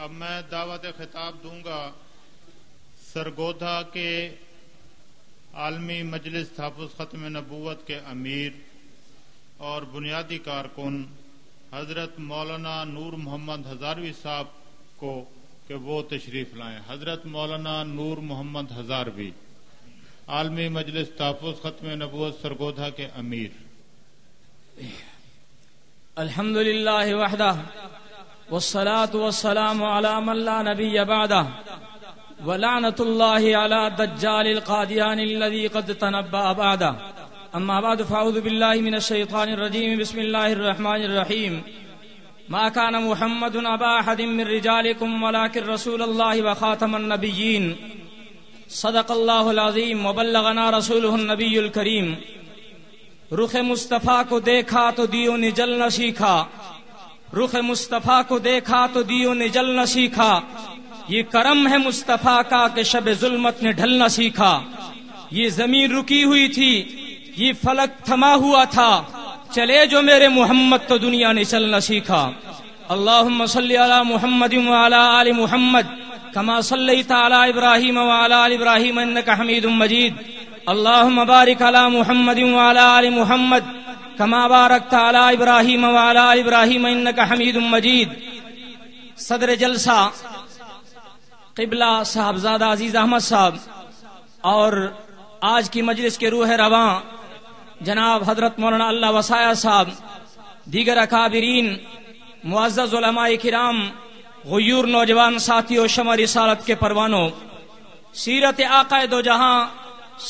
اب میں دعوت خطاب دوں گا سرگودا کے عالمی مجلس تحفظ ختم نبوت کے امیر اور بنیادی کارکن حضرت مولانا نور محمد ہزاروی صاحب کو کہ وہ تشریف لائیں۔ حضرت مولانا نور محمد ہزاروی، عالمی مجلس تحفظ ختم نبوت سرگودا کے امیر۔ الحمد لله وحده والصلاة والسلام على من لا نبي بعده. ولعنة الله على دجال القاديان الذي قد تنبأ بعده. أما بعد، فأعوذ بالله من الشيطان الرجيم. بسم الله الرحمن الرحيم. ما كان محمد أبا أحد من رجالكم، ولكن رسول الله وخاتم النبيين. صدق الله العظيم وبلغنا رسوله النبي الكريم. رخ مصطفیٰ کو دیکھا تو دیو نے جل سیکھا. رخ مصطفیٰ کو دیکھا تو دیو نے جل نہ سیکھا۔ یہ کرم ہے مصطفیٰ کا کہ شب ظلمت نے ڈھل نہ سیکھا۔ یہ زمین رکی ہوئی تھی، یہ فلک تھما ہوا تھا۔ چلے جو میرے محمد تو دنیا نے چلنا سیکھا۔ اللہم صلی علی محمد وعلی آل محمد، کما صلیت علی ابراہیم وعلی آل ابراہیم انکا حمید مجید۔ اللهم بارك على محمد وعلى آل محمد كما باركت على إبراهيم وعلى آل إبراهيم إنك حميد مجيد. صدر جلسہ قبلہ صاحبزادہ عزیز احمد صاحب اور آج کی مجلس کے روح رواں جناب حضرت مولانا اللہ وسایہ صاحب، دیگر اکابرین، معزز علماء کرام، غیور نوجوان ساتھی و شمع رسالت کے پروانوں، سیرت آقا دو جہاں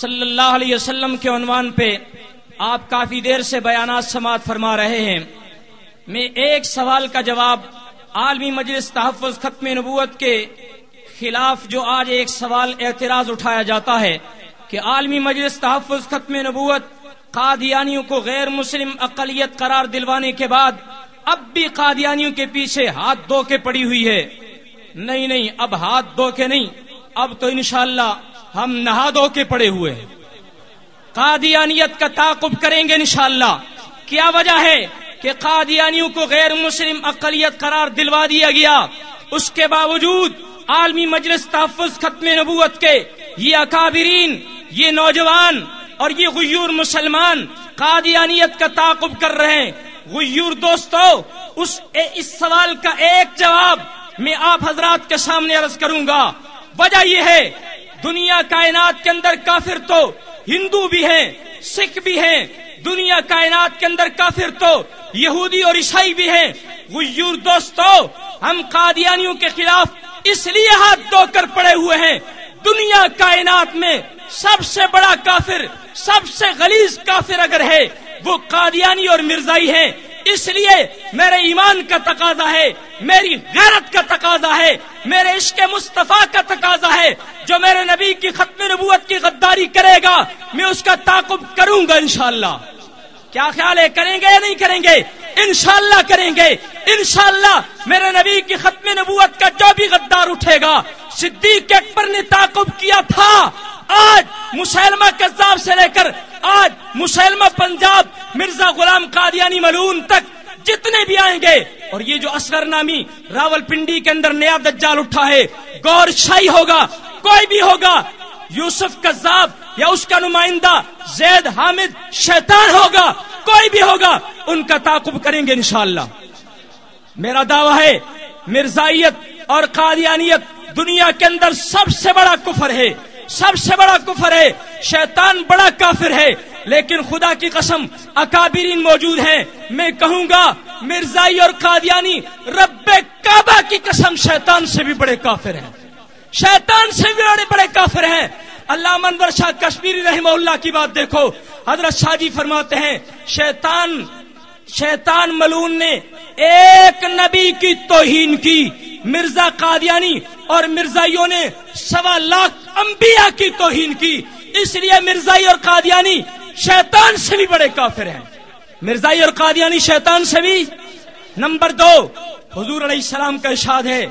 صلی اللہ علیہ وسلم کے عنوان پہ آپ کافی دیر سے بیانات سماعت فرما رہے ہیں۔ میں ایک سوال کا جواب عالمی مجلس تحفظ ختم نبوت کے خلاف جو آج ایک سوال اعتراض اٹھایا جاتا ہے کہ عالمی مجلس تحفظ ختم نبوت قادیانیوں کو غیر مسلم اقلیت قرار دلوانے کے بعد اب بھی قادیانیوں کے پیچھے ہاتھ دھو کے پڑی ہوئی ہے۔ نہیں نہیں، اب ہاتھ دھو کے نہیں، اب تو انشاءاللہ ہم نہا دو کے پڑے ہوئے ہیں۔ قادیانیت کا تعقب کریں گے انشاءاللہ۔ کیا وجہ ہے کہ قادیانیوں کو غیر مسلم اقلیت قرار دلوا دیا گیا؟ اس کے باوجود عالمی مجلس تحفظ ختم نبوت کے یہ اکابرین، یہ نوجوان اور یہ غیور مسلمان قادیانیت کا تعقب کر رہے ہیں۔ غیور دوستو، اس اس سوال کا ایک جواب میں آپ حضرات کے سامنے عرض کروں گا۔ وجہ یہ ہے، دنیا کائنات کے اندر کافر تو ہندو بھی ہیں، سکھ بھی ہیں، دنیا کائنات کے اندر کافر تو، یہودی اور عیسائی بھی ہیں۔ غیور دوستو، ہم قادیانیوں کے خلاف اس لیے ہاتھ دھو کر پڑے ہوئے ہیں۔ دنیا کائنات میں سب سے بڑا کافر، سب سے غلیظ کافر اگر ہے، وہ قادیانی اور مرزائی ہیں۔ اس لیے میرے ایمان کا تقاضا ہے، میری غیرت کا تقاضا ہے، میرے عشق مصطفیٰ کا تقاضا ہے۔ جو میرے نبی کی ختم نبوت کی غداری کرے گا، میں اس کا تعقب کروں گا انشاءاللہ۔ کیا خیال ہے، کریں گے یا نہیں کریں گے؟ انشاءاللہ کریں گے۔ انشاءاللہ میرے نبی کی ختم نبوت کا جو بھی غدار اٹھے گا، صدیق اکبر نے تعقب کیا تھا۔ آج مسلمہ کذاب سے لے کر، آج مسلمہ پنجاب مرزا غلام قادیانی ملون تک جتنے بھی آئیں گے، اور یہ جو اصغر نامی راول پنڈی کے اندر نیا دجال اٹھا ہے گور شاہی ہوگا، کوئی بھی ہوگا، یوسف کذاب یا اس کا نمائندہ زید حامد شیطان ہوگا، کوئی بھی ہوگا، ان کا تعقب کریں گے انشاءاللہ۔ میرا دعویٰ ہے، مرزائیت اور قادیانیت دنیا کے اندر سب سے بڑا کفر ہے، سب سے بڑا کفر ہے، شیطان بڑا کافر ہے لیکن خدا کی قسم، اکابرین موجود ہیں۔ میں کہوں گا، مرزائی اور قادیانی، رب کعبہ کی قسم، شیطان سے بھی بڑے کافر ہیں۔ شیطان سے بھی بڑے بڑے کافر ہیں۔ اللہ منور شاہ کشمیری رحمہ اللہ کی بات دیکھو۔ حضرت شاہ جی فرماتے ہیں، شیطان شیطان ملون نے ایک نبی کی توہین کی۔ مرزا قادیانی اور مرزائیوں نے سوا لاکھ انبیاء کی توہین کی۔ اس لیے مرزائی اور قادیانی شیطان سے بھی بڑے کافر ہیں۔ مرزائی اور قادیانی شیطان سے بھی۔ نمبر دو، حضور علیہ السلام کا ارشاد ہے۔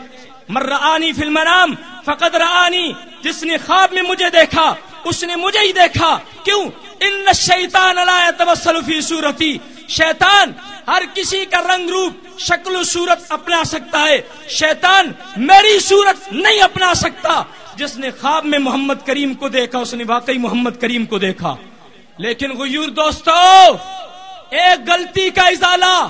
مرآنی فی المنام فقد رآنی، جس نے خواب میں مجھے دیکھا، اس نے مجھے ہی دیکھا۔ کیوں؟ ان شیطان لا يتوسل فی صورتی۔ شیطان ہر کسی کا رنگ روپ، شکل و صورت اپنا سکتا ہے۔ شیطان میری صورت نہیں اپنا سکتا۔ جس نے خواب میں محمد کریم کو دیکھا، اس نے واقعی محمد کریم کو دیکھا۔ لیکن غیور دوستو، ایک غلطی کا ازالہ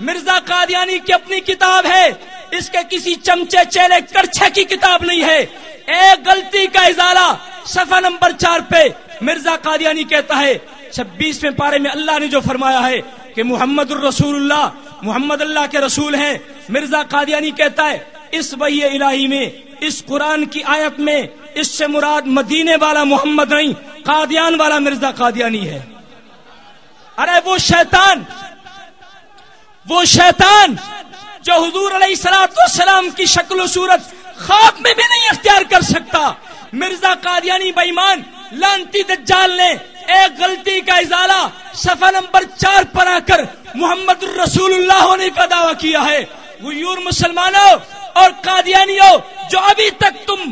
مرزا قادیانی کی اپنی کتاب ہے۔ اس کے کسی چمچے چیلے کرچھے کی کتاب نہیں ہے۔ ایک غلطی کا ازالہ صفحہ نمبر چار پہ مرزا قادیانی کہتا ہے۔ چھبیسویں پارے میں اللہ نے جو فرمایا ہے کہ محمد الرسول اللہ، محمد اللہ کے رسول ہیں، مرزا قادیانی کہتا ہے، اس وحی الہی میں، اس قرآن کی آیت میں، اس سے مراد مدینے والا محمد نہیں قادیان والا مرزا قادیانی ہے۔ ارے وہ شیطان وہ شیطان جو حضور علیہ سلاط والسلام کی شکل و صورت خواب میں بھی نہیں اختیار کر سکتا۔ مرزا قادیانی بےمان لانتی دجال نے ایک غلطی کا ازالہ صفحہ نمبر چار پر آ کر محمد الرسول اللہ ہونے کا دعویٰ کیا ہے۔ غیور مسلمانوں اور قادیانیوں جو ابھی تک تم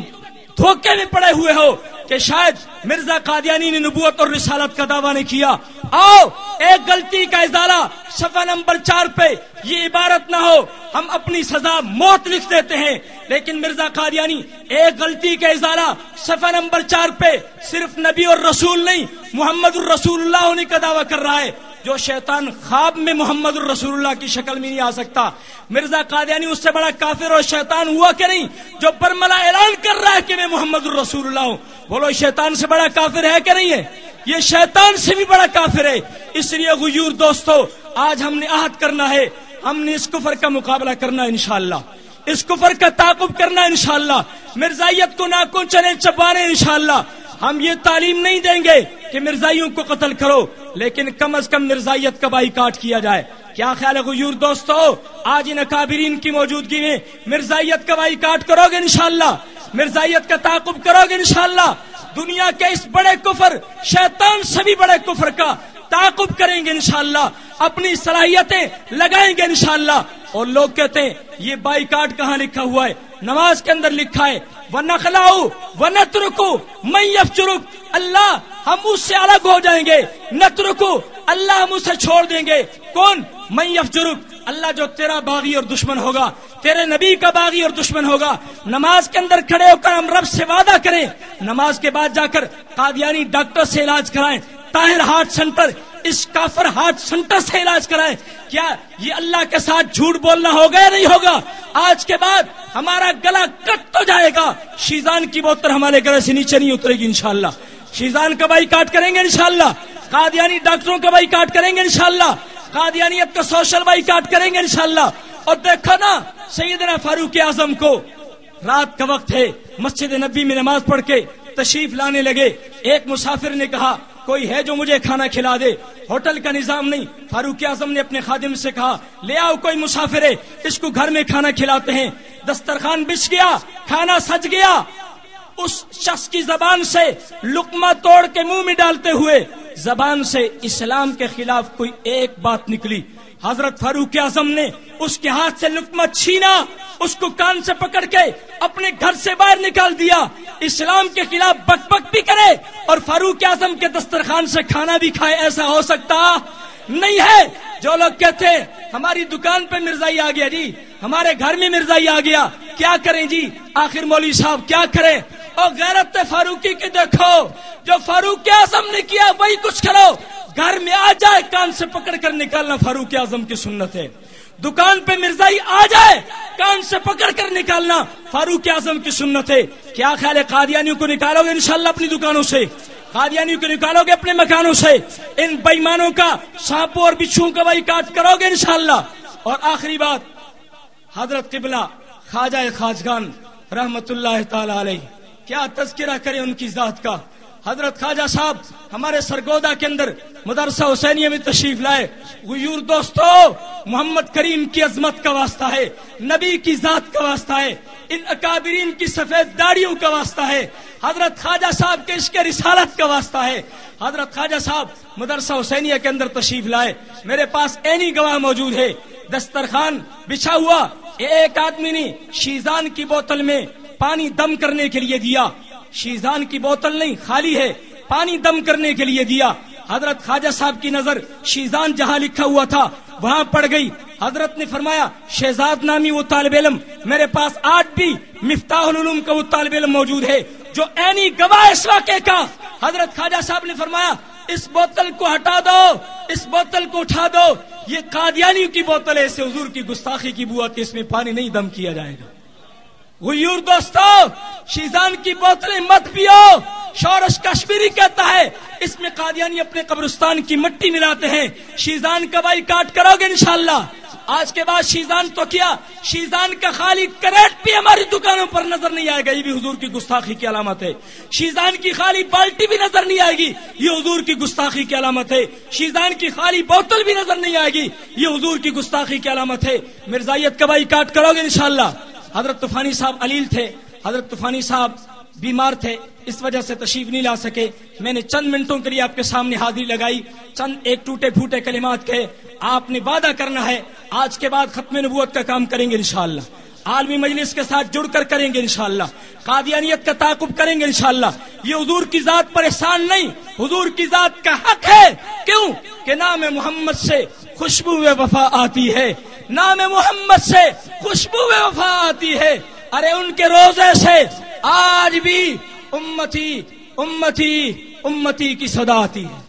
دھوکے میں پڑے ہوئے ہو کہ شاید مرزا قادیانی نے نبوت اور رسالت کا دعویٰ نہیں کیا۔ آؤ، ایک غلطی کا ازالہ صفحہ نمبر چار پہ یہ عبارت نہ ہو، ہم اپنی سزا موت لکھ دیتے ہیں۔ لیکن مرزا قادیانی ایک غلطی کا ازالہ صفحہ نمبر چار پہ صرف نبی اور رسول نہیں، محمد الرسول اللہ ہونے کا دعویٰ کر رہا ہے۔ جو شیطان خواب میں محمد الرسول اللہ کی شکل میں نہیں آ سکتا۔ مرزا قادیانی اس سے بڑا کافر اور شیطان ہوا کہ نہیں؟ جو برملا اعلان کر رہا ہے کہ میں محمد الرسول اللہ ہوں۔ بولو شیطان سے بڑا کافر ہے کہ نہیں ہے؟ یہ شیطان سے بھی بڑا کافر ہے۔ اس لیے غیور دوستو، آج ہم نے عہد کرنا ہے۔ ہم نے اس کفر کا مقابلہ کرنا ہے انشاءاللہ۔ اس کفر کا تعقب کرنا ہے انشاءاللہ۔ مرزائیت کو ناکوں چلے چپانے انشاءاللہ۔ ہم یہ تعلیم نہیں دیں گے کہ مرزائیوں کو قتل کرو۔ لیکن کم از کم مرزائیت کا بائی کاٹ کیا جائے۔ کیا خیال ہے غیور دوستو؟ آج ان اکابرین کی موجودگی میں مرزائیت کا بائی کاٹ کرو گے انشاءاللہ۔ مرزائیت کا تعقب کرو گے انشاءاللہ۔ دنیا کے اس بڑے کفر، شیطان سے بھی بڑے کفر کا تعقب کریں گے انشاءاللہ۔ اپنی صلاحیتیں لگائیں گے انشاءاللہ۔ اور لوگ کہتے ہیں، یہ بائی کاٹ کہاں لکھا ہوا ہے؟ نماز کے اندر لکھا ہے وہ نخلاؤ وہ نترکو میں یفچرک اللہ ہم اس سے الگ ہو جائیں گے۔ نترکو اللہ ہم اسے چھوڑ دیں گے۔ کون؟ میں یفچرک اللہ جو تیرا باغی اور دشمن ہوگا۔ تیرے نبی کا باغی اور دشمن ہوگا۔ نماز کے اندر کھڑے ہو کر ہم رب سے وعدہ کریں۔ نماز کے بعد جا کر قادیانی ڈاکٹر سے علاج کرائیں۔ طاہر ہارٹ سینٹر، اس کافر ہارٹ سینٹر سے علاج کرائیں۔ کیا یہ اللہ کے ساتھ جھوٹ بولنا ہوگا یا نہیں ہوگا؟ آج کے بعد ہمارا گلا کٹ تو جائے گا۔ شیزان کی بوتل ہمارے گلے سے نیچے نہیں اترے گی انشاءاللہ۔ شیزان کا بائی کاٹ کریں گے انشاءاللہ۔ قادیانی ڈاکٹروں کا بائی کاٹ کریں گے انشاءاللہ۔ قادیانیت کا سوشل بائی کاٹ کریں گے انشاءاللہ۔ اور دیکھو نا، سیدنا فاروق اعظم کو رات کا وقت ہے۔ مسجد نبی میں نماز پڑھ کے تشریف لانے لگے۔ ایک مسافر نے کہا، کوئی ہے جو مجھے کھانا کھلا دے؟ ہوٹل کا نظام نہیں، فاروق اعظم نے اپنے خادم سے کہا، لے آؤ، کوئی مسافر ہے، اس کو گھر میں کھانا کھلاتے ہیں۔ دسترخوان بچ گیا، کھانا سج گیا۔ اس شخص کی زبان سے لکما توڑ کے منہ میں ڈالتے ہوئے زبان سے اسلام کے خلاف کوئی ایک بات نکلی۔ حضرت فاروق اعظم نے اس کے ہاتھ سے لکما چھینا، اس کو کان سے پکڑ کے اپنے گھر سے باہر نکال دیا۔ اسلام کے خلاف بک بک بھی کرے اور فاروق اعظم کے دسترخوان سے کھانا بھی کھائے ایسا ہو سکتا نہیں ہے۔ جو لوگ کہتے ہماری دکان پہ مرزائی آ گیا جی ہمارے گھر میں مرزائی آ گیا، کیا کریں جی؟ آخر مولوی صاحب کیا کریں اور غیرت فاروقی کے دیکھو، جو فاروق اعظم نے کیا، وہی کچھ کرو۔ گھر میں آ جائے، کان سے پکڑ کر نکالنا فاروق اعظم کی سنت ہے۔ دکان پہ مرزائی آ جائے، کان سے پکڑ کر نکالنا فاروق اعظم کی سنت ہے۔ کیا خیال ہے قادیانیوں کو نکالو گے انشاءاللہ اپنی دکانوں سے؟ قادیانیوں کو نکالو گے اپنے مکانوں سے۔ ان بےمانوں کا سانپوں اور بچھو کا بائی کاٹ کرو گے انشاءاللہ۔ اور آخری بات حضرت قبلہ خواجہ خاجگان رحمت اللہ تعالی علیہ، کیا تذکرہ کرے ان کی ذات کا؟ حضرت خواجہ صاحب ہمارے سرگودا کے اندر مدرسہ حسینیہ میں تشریف لائے غیور دوستو، محمد کریم کی عظمت کا واسطہ ہے، نبی کی ذات کا واسطہ ہے، ان اکابرین کی سفید داڑیوں کا واسطہ ہے، حضرت خواجہ صاحب کے عشق رسالت کا واسطہ ہے۔ حضرت خواجہ صاحب مدرسہ حسینیہ کے اندر تشریف لائے، میرے پاس اینی گواہ موجود ہے، دسترخوان بچھا ہوا ایک آدمی نے شیزان کی بوتل میں پانی دم کرنے کے لیے دیا۔ شیزان کی بوتل نہیں، خالی ہے، پانی دم کرنے کے لیے دیا۔ حضرت خواجہ صاحب کی نظر شیزان جہاں لکھا ہوا تھا، وہاں پڑ گئی۔ حضرت نے فرمایا، شہزاد نامی وہ طالب علم، میرے پاس آج بھی مفتاح العلوم کا وہ طالب علم موجود ہے، جو اینی گواہ اس واقعے کا۔ حضرت خواجہ صاحب نے فرمایا، اس بوتل کو ہٹا دو، اس بوتل کو اٹھا دو۔ یہ قادیانی کی بوتل ہے اسے حضور کی گستاخی کی بوا کہ اس میں پانی نہیں دم کیا جائے گا۔ غیور دوستو، شیزان کی بوتلیں مت پیو۔ شورش کشمیری کہتا ہے، اس میں قادیانی اپنے قبرستان کی مٹی ملاتے ہیں۔ شیزان کا بائی کاٹ کرو گے انشاءاللہ۔ آج کے بعد شیزان تو کیا؟ شیزان کا خالی کریٹ بھی ہماری دکانوں پر نظر نہیں آئے گا، یہ بھی حضور کی گستاخی کی علامت ہے۔ شیزان کی خالی بالٹی بھی نظر نہیں آئے گی، یہ حضور کی گستاخی کی علامت ہے۔ شیزان کی خالی بوتل بھی نظر نہیں آئے گی، یہ حضور کی گستاخی کی علامت ہے۔ مرزائیت کبائی کاٹ کرو گے انشاءاللہ۔ حضرت طوفانی صاحب علیل تھے۔ حضرت طوفانی صاحب بیمار تھے، اس وجہ سے تشریف نہیں لا سکے۔ میں نے چند منٹوں کے لیے آپ کے سامنے حاضری لگائی۔ چند ایک ٹوٹے پھوٹے کلمات کے آپ نے وعدہ کرنا ہے، آج کے بعد ختم نبوت کا کام کریں گے انشاءاللہ۔ عالمی مجلس کے ساتھ جڑ کر کریں گے انشاءاللہ۔ قادیانیت کا تعاقب کریں گے انشاءاللہ۔ یہ حضور کی ذات پر احسان نہیں، حضور کی ذات کا حق ہے۔ کیوں؟ کہ نام محمد سے خوشبو وفا آتی ہے۔ نام محمد سے خوشبو وفا آتی ہے۔ ارے، ان کے روزے سے آج بھی امتی امتی امتی کی صدا آتی ہے۔